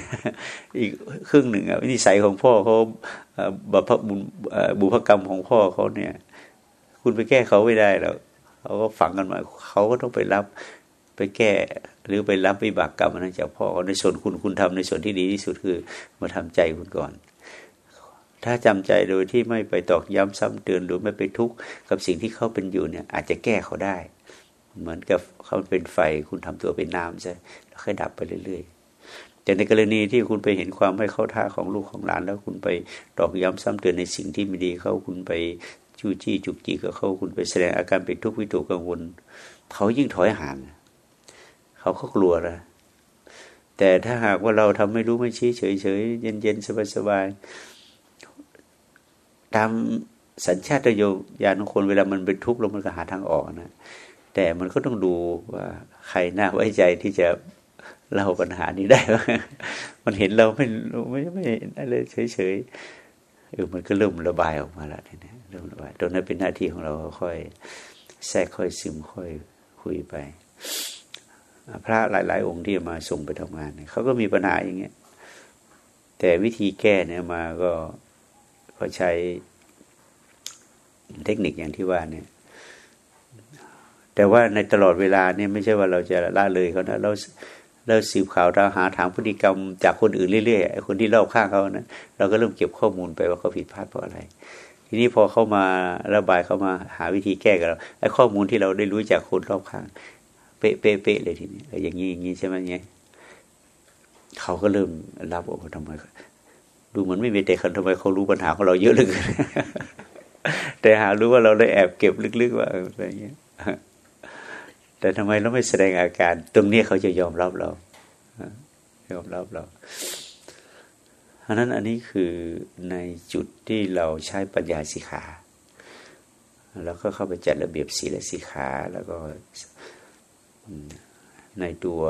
S1: อีกครึ่งหนึ่งอะนิสัยของพ่อเขาบุพบุญบุพกรรมของพ่อเขาเนี่ย คุณไปแก้เขาไม่ได้แล้วเขาก็ฝังกันมาเขาก็ต้องไปรับไปแก้หรือไปรับวิบากกรรมนั้นจากพ่อในส่วนคุณคุณทำในส่วนที่ดีที่สุดคือมาทำใจคุณก่อน ถ้าจำใจโดยที่ไม่ไปตอกย้ำซ้ำเตือนหรือไม่ไปทุกข์กับสิ่งที่เขาเป็นอยู่เนี่ย อาจจะแก้เขาได้ เหมือนกับเขาเป็นไฟคุณทำตัวเป็นน้ำใช่แล้วค่อยดับไปเรื่อยๆ แต่ในกรณีที่คุณไปเห็นความไม่เข้าท่าของลูกของหลาน แล้วคุณไปตอกย้ำซ้ำเตือนในสิ่งที่ไม่ดีเขาคุณไปจู้จี้จุกจีกับเขาคุณไปแสดงอาการเป็นทุกข์วิตกกังวลเขายิ่งถอยห่างเขาก็กลัวนะแต่ถ้าหากว่าเราทำไม่รู้ไม่ชี้เฉยเฉยเย็นเย็นสบายสบายตามสัญชาตญาณของคนเวลามันเป็นทุกข์แล้วมันก็หาทางออกนะ แต่มันก็ต้องดูว่าใครน่าไว้ใจที่จะเล่าปัญหานี้ได้ มันเห็นเราไม่ไม่ไม่อะไรเฉยเฉยเออมันก็เริ่มระบายออกมาแล้วเนี่ยเริ่มระบายตรงนั้นเป็นหน้าที่ของเราค่อยแทรกค่อยซึมค่อยคุยไป พระหลาย ๆ องค์ที่มาส่งไปทำงานเขาก็มีปัญหาอย่างเงี้ย แต่วิธีแก้เนี่ยมาก็เขาใช้เทคนิคอย่างที่ว่าเนี่ย แต่ว่าในตลอดเวลาเนี่ยไม่ใช่ว่าเราจะละเลยเขานะเราเราสืบข่าวเราหาถามพฤติกรรมจากคนอื่นเรื่อยๆคนที่เล่าข้างเขานะเราก็เริ่มเก็บข้อมูลไปว่าเขาผิดพลาดเพราะอะไร ทีนี้พอเขามาระบายเขามาหาวิธีแก้กับเราไอ้ข้อมูลที่เราได้รู้จากคนรอบข้าง เป๊ะเป๊ะเป๊ะเลยทีนี้อย่างนี้อย่างนี้ใช่ไหมเนี่ยเขาก็เริ่มรับว่าทำไมดูเหมือนไม่มีแต่คนทำไมเขารู้ปัญหาของเราเยอะเหลือเกินแต่หารู้ว่าเราได้แอบเก็บลึกๆว่าอะไรเงี้ย แต่ทำไมเราไม่แสดงอาการ ตรงนี้เขาจะยอมรับเรายอมรับเราอันนั้นอันนี้คือในจุดที่เราใช้ปัญญาสิขาแล้วก็เข้าไปจัดระเบียบศีและสิขาแล้วก็ในตัว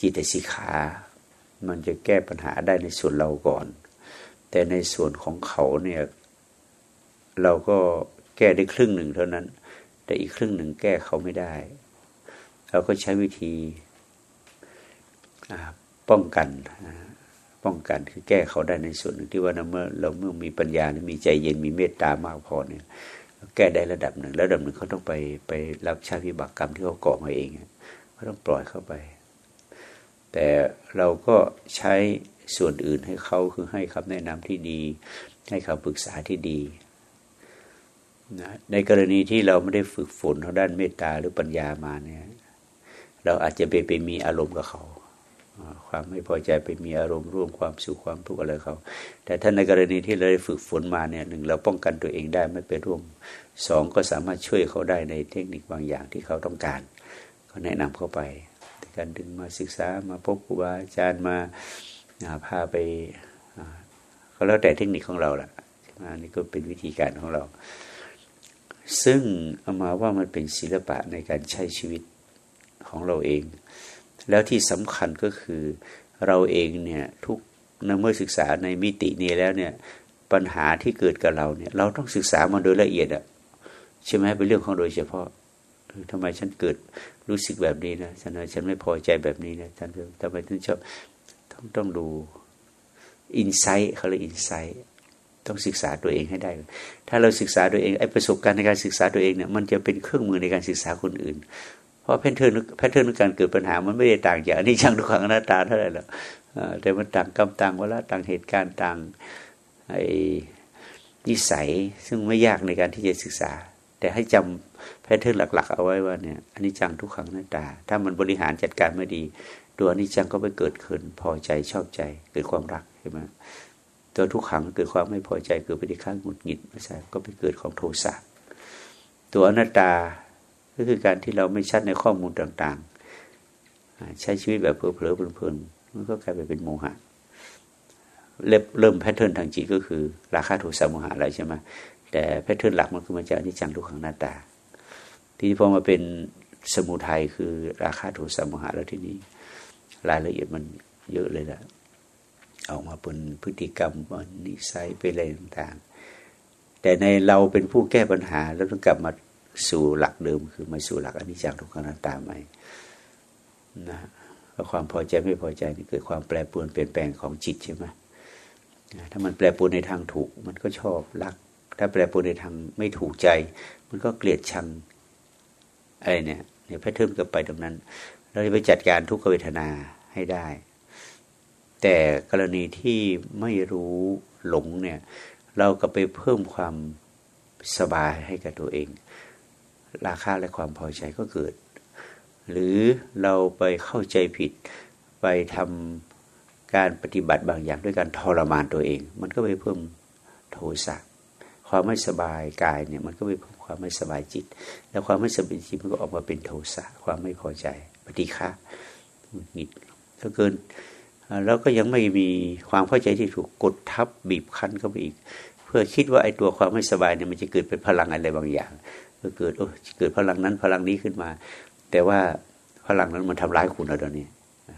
S1: จิตสิขา มันจะแก้ปัญหาได้ในส่วนเราก่อน แต่ในส่วนของเขาเนี่ย เราก็แก้ได้ครึ่งหนึ่งเท่านั้น แต่อีกครึ่งหนึ่งแก้เขาไม่ได้ เราก็ใช้วิธีป้องกัน ป้องกันคือแก้เขาได้ในส่วนหนึ่งที่ว่าเมื่อเราเมื่อมีปัญญามีใจเย็นมีเมตตามากพอเนี่ยแก้ได้ระดับหนึ่งระดับหนึ่งเขาต้องไปไปรับชาวิบากกรรมที่เขาก่อมาเองเขาต้องปล่อยเข้าไป แต่เราก็ใช้ส่วนอื่นให้เขาคือให้คำแนะนำที่ดี ให้คำปรึกษาที่ดี นะในกรณีที่เราไม่ได้ฝึกฝนทางด้านเมตตาหรือปัญญามาเนี่ย เราอาจจะไปไปมีอารมณ์กับเขา ความไม่พอใจไปมีอารมณ์ร่วมความสุขความทุกข์อะไรเขา แต่ถ้าในกรณีที่เราได้ฝึกฝนมาเนี่ยหนึ่งเราป้องกันตัวเองได้ไม่ไปร่วมสองก็สามารถช่วยเขาได้ในเทคนิคบางอย่างที่เขาต้องการ ก็แนะนำเข้าไปการดึงมาศึกษามาพบครูบาอาจารย์มาพาไปก็แล้วแต่เทคนิคของเราแหละอันนี้ก็เป็นวิธีการของเรา ซึ่งเอามาว่ามันเป็นศิลปะในการใช้ชีวิตของเราเอง แล้วที่สำคัญก็คือเราเองเนี่ยทุกนเมื่อศึกษาในมิตินี้แล้วเนี่ยปัญหาที่เกิดกับเราเนี่ย เราต้องศึกษามาโดยละเอียดอะใช่ไหมเป็นเรื่องของโดยเฉพาะทำไมฉันเกิดรู้สึกแบบนี้นะฉันฉันไม่พอใจแบบนี้นะฉันทำไมถึงชอบต้องต้องดูอินไซต์เขาเรียกอินไซต์ ต้องศึกษาตัวเองให้ได้ ถ้าเราศึกษาตัวเองไอ้ประสบการณ์ในการศึกษาตัวเองเนี่ยมันจะเป็นเครื่องมือในการศึกษาคนอื่น เพราะ pattern pattern การเกิดปัญหามันไม่ได้ต่างจากอันนี้ช่างทุกขังหน้าตาเท่าไหร่หรอกแต่มันต่างกรรมต่างเวลาต่างเหตุการณ์ต่างไอ้นิสัยซึ่งไม่ยากในการที่จะศึกษา แต่ให้จำ pattern หลัก ๆ เอาไว้ว่าเนี่ยอันนี้จังทุกขังหน้าตา ถ้ามันบริหารจัดการไม่ดี ตัวอนิจจังก็ไปเกิดขึ้นพอใจชอบใจเกิดความรักใช่ไหม ตัวทุกขังเกิดความไม่พอใจเกิดปฏิฆะหงุดหงิดไม่ใช่ก็ไปเกิดของโทสะตัวอนัตตาก็คือการที่เราไม่ชัดในข้อมูลต่างๆ ใช้ชีวิตแบบเผลอๆเพลินมันก็กลายไปเป็นโมหะเริ่มเริ่ม pattern ทางจิตก็คือ ราคะโทสะโมหะอะไรใช่ไหมแต่ pattern หลักมันคือมาจากอนิจจังทุกขังอนัตตา ที่พอมาเป็นสมุทัยคือราคะโทสะโมหะแล้วทีนี้ รายละเอียดมันเยอะเลยละ ออกมาเป็นพฤติกรรมนิสัยไปอะไรต่างๆ แต่ในเราเป็นผู้แก้ปัญหาแล้วต้องกลับมาสู่หลักเดิม คือมาสู่หลักอนิจจังทุกขังนัตตาใหม่นะความพอใจไม่พอใจนี่เกิดความแปรปรวนเปลี่ยนแปลงของจิตใช่ไหมถ้ามันแปรปรวนในทางถูก มันก็ชอบรัก ถ้าแปรปรวนในทางไม่ถูกใจ มันก็เกลียดชังอะไรเนี่ยเนี่ยแพทเทิร์นกับไปตรงนั้น เราจะไปจัดการทุกขเวทนาให้ได้ แต่กรณีที่ไม่รู้หลงเนี่ย เราก็ไปเพิ่มความสบายให้กับตัวเอง ราคาและความพอใจก็เกิด หรือเราไปเข้าใจผิดไปทำการปฏิบัติบางอย่างด้วยการทรมานตัวเอง มันก็ไปเพิ่มโทสะความไม่สบายกายเนี่ยมันก็ไปเพิ่มความไม่สบายจิต แล้วความไม่สบายจิตมันก็ออกมาเป็นโทสะความไม่พอใจปฏิฆะหงิดถ้าเกิน แล้วก็ยังไม่มีความเข้าใจที่ถูกกดทับบีบคั้นเข้าไปอีก เพื่อคิดว่าไอ้ตัวความไม่สบายเนี่ยมันจะเกิดเป็นพลังอะไรบางอย่างก็เกิดโอ้เกิดพลังนั้นพลังนี้ขึ้นมา แต่ว่าพลังนั้นมันทำร้ายคุณแล้วตอนนี้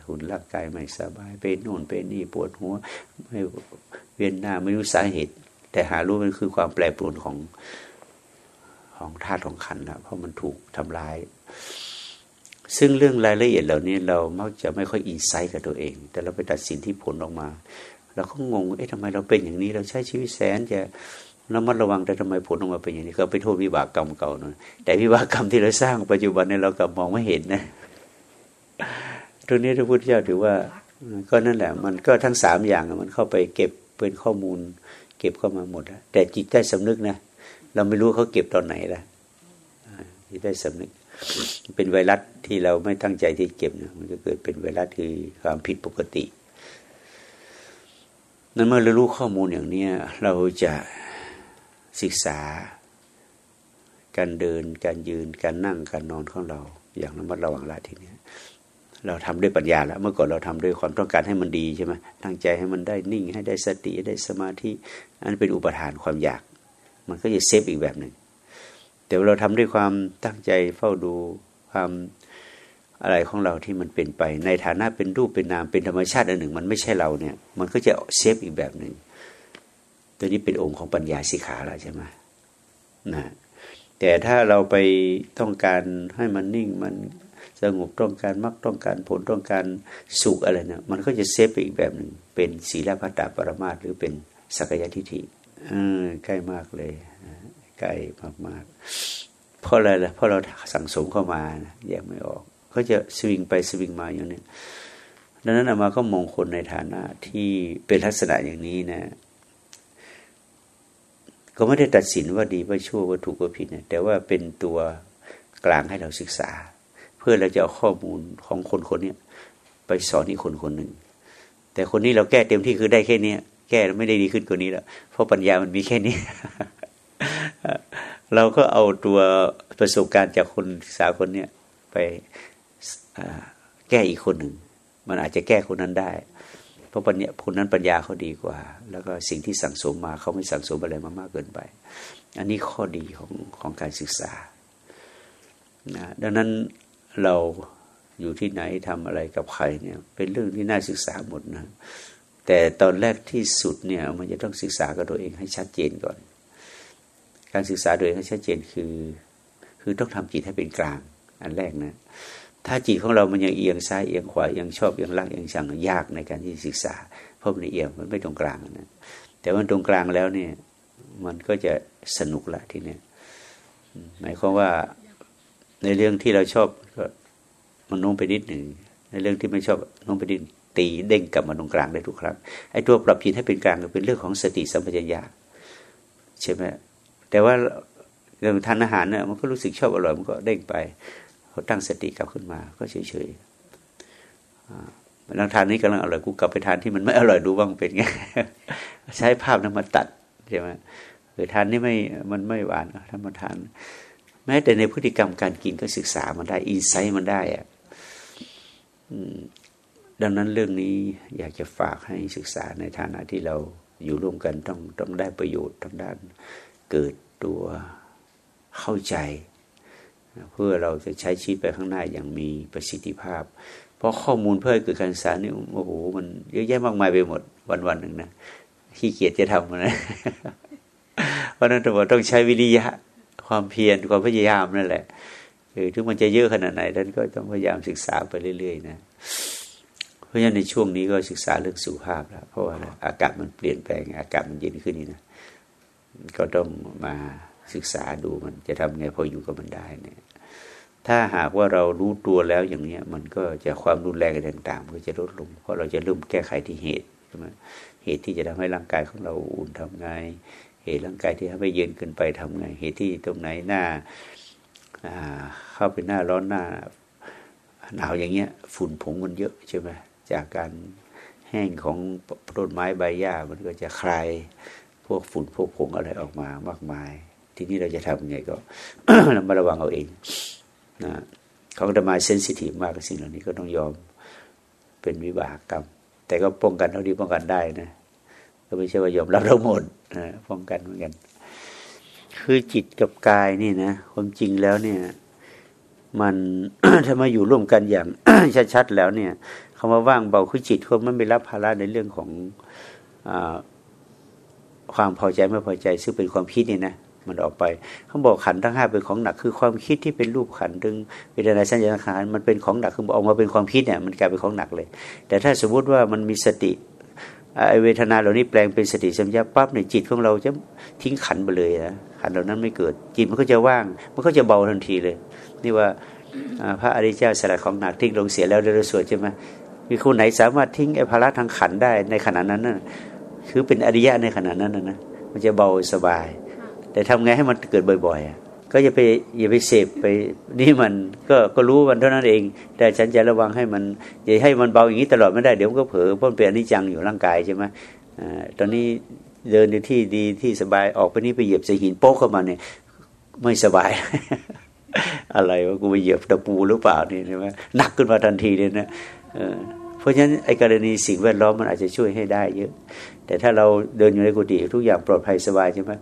S1: คุณร่างกายไม่สบายเป็นโน่นเป็นนี่ปวดหัวไม่เวียนหน้าไม่รู้สาเหตุ แต่หารู้มันคือความแปรปรวนของของธาตุของขันนะเพราะมันถูกทำร้าย ซึ่งเรื่องรายละเอียดเหล่านี้เรามักจะไม่ค่อยอินไซต์กับตัวเอง แต่เราไปตัดสินที่ผลออกมาเราก็งงเอ๊ะทำไมเราเป็นอย่างนี้ เราใช้ชีวิตแสนจะระมัดระวังแต่ทำไมผลออกมาเป็นอย่างนี้ ก็ไปโทษวิบากกรรมเก่าหน่อยแต่วิบากกรรมที่เราสร้างปัจจุบันเนี่ยเรากลับมองไม่เห็นนะตรงนี้พระพุทธเจ้าถือว่า ก็นั่นแหละ มันก็ทั้งสามอย่างมันเข้าไปเก็บเป็นข้อมูล เก็บเข้ามาหมดแต่จิตใต้สำนึกนะเราไม่รู้เขาเก็บตอนไหนละจิตใต้สำนึก เป็นไวรัสที่เราไม่ตั้งใจที่เก็บนะมันก็เกิดเป็นไวรัสคือความผิดปกติ นั้นเมื่อเรารู้ข้อมูลอย่างนี้เราจะศึกษา การเดิน การยืน การนั่ง การนอนของเรา อย่างระมัดระวังละทีนี้เราทำด้วยปัญญาแล้วเมื่อก่อนเราทำด้วยความต้องการให้มันดีใช่ไหมตั้งใจให้มันได้นิ่งให้ได้สติได้สมาธิอันเป็นอุปทานความอยาก มันก็จะเซฟอีกแบบหนึ่ง แต่เราทำด้วยความตั้งใจเฝ้าดูความอะไรของเราที่มันเป็นไป ในฐานะเป็นรูปเป็นนามเป็นธรรมชาติอันหนึ่ง มันไม่ใช่เราเนี่ย มันก็จะเซฟอีกแบบหนึ่งตัวนี้เป็นองค์ของปัญญาสิขาแล้วใช่ไหมนะแต่ถ้าเราไปต้องการให้มันนิ่งมันสงบต้องการมักต้องการผลต้องการสุขอะไรเนี่ยมันก็จะเซฟไปอีกแบบหนึ่งเป็นศีลพัตตาปรมาตหรือเป็นสักยทิฏฐิใกล้มากเลย ใกล้มากๆเพราะอะไรล่ะเพราะเราสั่งสมเข้ามานะแยกไม่ออกก็จะสวิงไปสวิงมาอย่างนี้ดังนั้นอามาก็มองคนในฐานะที่เป็นลักษณะอย่างนี้นะ ก็ไม่ได้ตัดสินว่าดีว่าชั่วว่าถูกว่าผิดนะแต่ว่าเป็นตัวกลางให้เราศึกษา เพื่อเราจะเอาข้อมูลของคนคนนี้ไปสอนอีกคนคนหนึ่งแต่คนนี้เราแก้เต็มที่คือได้แค่นี้แก้ไม่ได้ดีขึ้นกว่านี้แล้วเพราะปัญญามันมีแค่นี้ เราก็เอาตัวประสบการณ์จากคนศึกษาคนเนี้ยไปแก้อีกคนหนึ่ง มันอาจจะแก้คนนั้นได้ เพราะปัญญาคนนั้นปัญญาเขาดีกว่า แล้วก็สิ่งที่สั่งสมมาเขาไม่สั่งสมอะไรมามากเกินไป อันนี้ข้อดีของของการศึกษานะดังนั้นเราอยู่ที่ไหนทำอะไรกับใครเนี่ย เป็นเรื่องที่น่าศึกษาหมดนะ แต่ตอนแรกที่สุดเนี่ย มันจะต้องศึกษากับตัวเองให้ชัดเจนก่อน การศึกษาโดยให้ชัดเจนคือ คือต้องทำจิตให้เป็นกลาง อันแรกนะ ถ้าจิตของเรามันยังเอียงซ้ายเอียงขวาเอียงชอบเอียงรักเอียงชังยากในการที่ศึกษา เพราะมันเอียงมันไม่ตรงกลางนะแต่แต่ว่าตรงกลางแล้วเนี่ย มันก็จะสนุกละทีเนี้ยหมายความว่าในเรื่องที่เราชอบก็มันโน้มไปนิดหนึ่งในเรื่องที่ไม่ชอบโน้มไปนิดตีเด้งกลับมาตรงกลางได้ทุกครั้งไอ้ตัวปรับผิดให้เป็นกลางก็เป็นเรื่องของสติสัมปชัญญะใช่ไหม แต่ว่าเรื่องทานอาหารเนี่ยมันก็รู้สึกชอบอร่อยมันก็เด้งไปเขาตั้งสติกลับขึ้นมา ก็เฉยเฉยลังทานนี้กำลังอร่อยกูกลับไปทานที่มันไม่อร่อยดูบ้างเป็นไงใช้ภาพนั้นมาตัดใช่ไหมหรือทานนี่ไม่มันไม่หวานถ้ามาทาน แม้แต่ในพฤติกรรมการกินก็ศึกษามันได้อินไซต์มันได้อะดังนั้นเรื่องนี้อยากจะฝากให้ศึกษาในฐานะที่เราอยู่ร่วมกันต้องต้องได้ประโยชน์ทางด้าน เกิดตัวเข้าใจ เพื่อเราจะใช้ชีวิตไปข้างหน้าอย่างมีประสิทธิภาพ เพราะข้อมูลเพื่อเกิดการศึกษานี่โอ้โหมันเยอะแยะมากมายไปหมดวันวันหนึ่งนะขี้เกียจจะทำนะเพราะนั้นตัวต้องใช้วิริยะความเพียรความพยายามนั่นแหละคือถึงมันจะเยอะขนาดไหนท่านก็ต้องพยายามศึกษาไปเรื่อย ๆ นะ เพราะฉะนั้นในช่วงนี้ก็ศึกษาเรื่องสุขภาพแล้วเพราะว่าอากาศมันเปลี่ยนแปลง อากาศมันเย็นขึ้นนี่นะ ก็ต้องมาศึกษาดูมันจะทำไงพออยู่กับมันได้เนี่ย ถ้าหากว่าเรารู้ตัวแล้วอย่างเนี้ย มันก็จะความรุนแรงต่างๆก็จะลดลง เพราะเราจะเริ่มแก้ไขที่เหตุใช่ไหมเหตุที่จะทำให้ร่างกายของเราอุ่นทำไง เหตุร่างกายที่ทำให้เย็นเกินไปทำไง เหตุที่ตรงไหนหน้าเข้าไปหน้าร้อนหน้าหนาวอย่างเงี้ย ฝุ่นผงมันเยอะใช่ไหมจากการแห้งของต้นไม้ใบหญ้ามันก็จะคลาย พวกฝุ่นพวกผงอะไรออกมามากมาย ทีนี้เราจะทำยังไงก็เรามาระวังเอาเองนะเขาจะมาเซนซิทีฟมากกับสิ่งเหล่านี้ก็ต้องยอมเป็นวิบากกรรม แต่ก็ป้องกันเท่าที่ป้องกันได้นะก็ไม่ใช่ว่ายอมรับทั้งหมดนะป้องกันเหมือนกัน คือจิตกับกายนี่นะความจริงแล้วเนี่ย มันถ้ามาอยู่ร่วมกันอย่างชัดๆแล้วเนี่ยคำว่าว่างเบาคือจิตเขาไม่ไปรับภาระในเรื่องของอ ความพอใจไม่พอใจ ซึ่งเป็นความคิดนี่นะมันออกไปเขาบอกขันทั้งห้าเป็นของหนักคือความคิดที่เป็นรูปขันถึงเวทนาสัญญาสังขารมันเป็นของหนักคือออกมาเป็นความคิดเนี่ยมันกลายเป็นของหนักเลย แต่ถ้าสมมุติว่ามันมีสติไอเวทนาเหล่านี้แปลงเป็นสติสัมยาปั๊บเนี่ยจิตของเราจะทิ้งขันไปเลยนะขันเหล่านั้นไม่เกิด จิตมันก็จะว่าง มันก็จะเบาทันทีเลย นี่ว่าพระอริยเจ้าสละของหนักทิ้งลงเสียแล้วเดยสวดใช่ไหมมีคนไหนสามารถทิ้งไอภาระทางขันได้ในขณะนั้นน่ะ คือเป็นอริยะในขณะนั้นนะนะมันจะเบาสบาย แต่ทำไงให้มันเกิดบ่อยๆ ก็อย่าไปอย่าไปเสพไปนี่มันก็ก็รู้มันเท่านั้นเอง แต่ฉันจะระวังให้มันอย่าให้มันเบาอย่างนี้ตลอดไม่ได้เดี๋ยวมันก็เผลอเพราะเป็นอนิจจังอยู่ร่างกายใช่ไหมอตอนนี้เดินในที่ดีที่สบายออกไปนี่ไปเหยียบใส่หินโป๊กเข้ามาเนี่ยไม่สบาย อะไรวะกูไปเหยียบตะปูหรือเปล่านี่ใช่ไหมหนักขึ้นมาทันทีเลยนะเพราะฉะนั้นไอ้กรณีสิ่งแวดล้อมมันอาจจะช่วยให้ได้เยอะ แต่ถ้าเราเดินอยู่ในกุฏิทุกอย่างปลอดภัยสบายใช่ไหม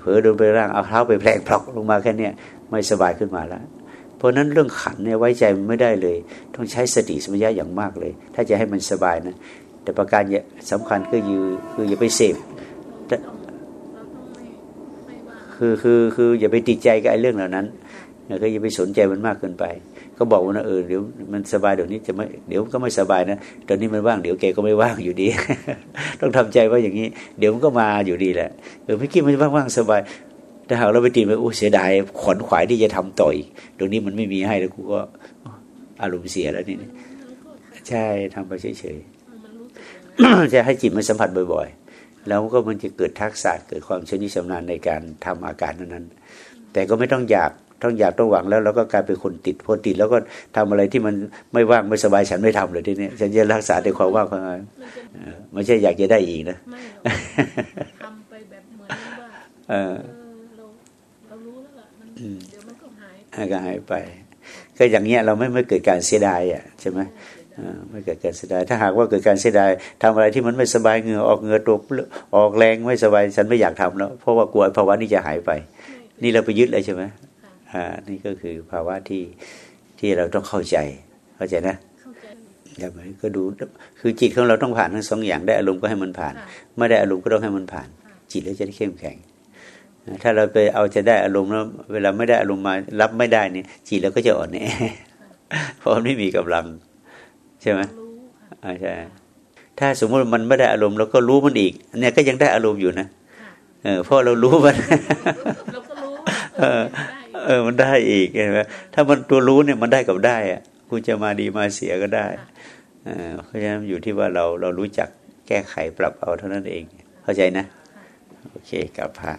S1: เผลอเดินไปร่างเอาเท้าไปแผลงพลอกลงมาแค่นี้ไม่สบายขึ้นมาแล้ว เพราะนั้นเรื่องขันเนี่ยไว้ใจมันไม่ได้เลย ต้องใช้สติสมัญญาอย่างมากเลย ถ้าจะให้มันสบายนะแต่ประการสำคัญก็คือคืออย่าไปเสพคือคือคืออย่าไปติดใจกับไอ้เรื่องเหล่านั้นก็อย่าไปสนใจมันมากเกินไป ก็บอกว่าเออเดี๋ยวมันสบายเดี๋ยวนี้จะไม่เดี๋ยวก็ไม่สบายนะตอนนี้มันว่างเดี๋ยวแกก็ไม่ว่างอยู่ดี ต้องทำใจว่าอย่างนี้ เดี๋ยวมันก็มาอยู่ดีแหละเออไม่คิดมันว่างๆสบายถ้าหากเราไปตีไปโอ้เสียดายขวนขวายที่จะทำต่อยตรงนี้มันไม่มีให้แล้วกูก็อารมณ์เสียแล้วนี่ใช่ทำไปเฉยๆจะให้จิตมันสัมผัสบ่อย ๆ แล้วก็มันจะเกิดทักษะเกิดความชนิชำนาญในการทำอาการนั้นแต่ก็ไม่ต้องอยาก ต้องอยากต้องหวังแล้วเราก็กลายเป็นคนติดพอติดแล้วก็ทำอะไรที่มันไม่ว่างไม่สบายฉันไม่ทำเลยทีนี้ฉันจะรักษาในความว่างของมันไม่ใช่อยากจะได้อีกนะ
S2: ทำไปแบบเหมือนว่าเราเรารู้แล้วล่ะมันเดี๋ยวมันก็หาย
S1: ก็หายไป ก็อย่างเงี้ยเราไม่ไม่เกิดการเสียดายอะใช่ไหมไม่เกิดการเสียดาย ถ้าหากว่าเกิดการเสียดายทำอะไรที่มันไม่สบายเหงื่อออกเหงื่อตกออกแรงไม่สบายฉันไม่อยากทำแล้วเพราะว่ากลัวภาวะนี้จะหายไป นี่เราไปยึดเลยใช่ไหม อ่านี่ก็คือภาวะที่ที่เราต้องเข้าใจเข้าใจนะอย่างไรก็ดูคือจิตของเราต้องผ่านทั้งสองอย่างได้อารมณ์ก็ให้มันผ่าน ไม่ได้อารมณ์ก็ต้องให้มันผ่าน จิตแล้วจะได้เข้มแข็ง ถ้าเราไปเอาจะได้อารมณ์แล้วเวลาไม่ได้อารมณ์มารับไม่ได้เนี่ย จิตเราก็จะอ่อนแอเพราะไม่มีกำลัง ใช่ไหมใช่ถ้าสมมติมันไม่ได้อารมณ์เราก็รู้มันอีกเนี่ยก็ยังได้อารมณ์อยู่นะเออเพราะเรารู้มัน
S2: เราก็รู้
S1: เออ เออมันได้อีกเห็นไหมถ้ามันตัวรู้เนี่ยมันได้กับได้อะคุณจะมาดีมาเสียก็ได้เพราะฉะนั้นอยู่ที่ว่าเราเรารู้จักแก้ไขปรับเอาเท่านั้นเอง เข้าใจนะ โอเคกับพระ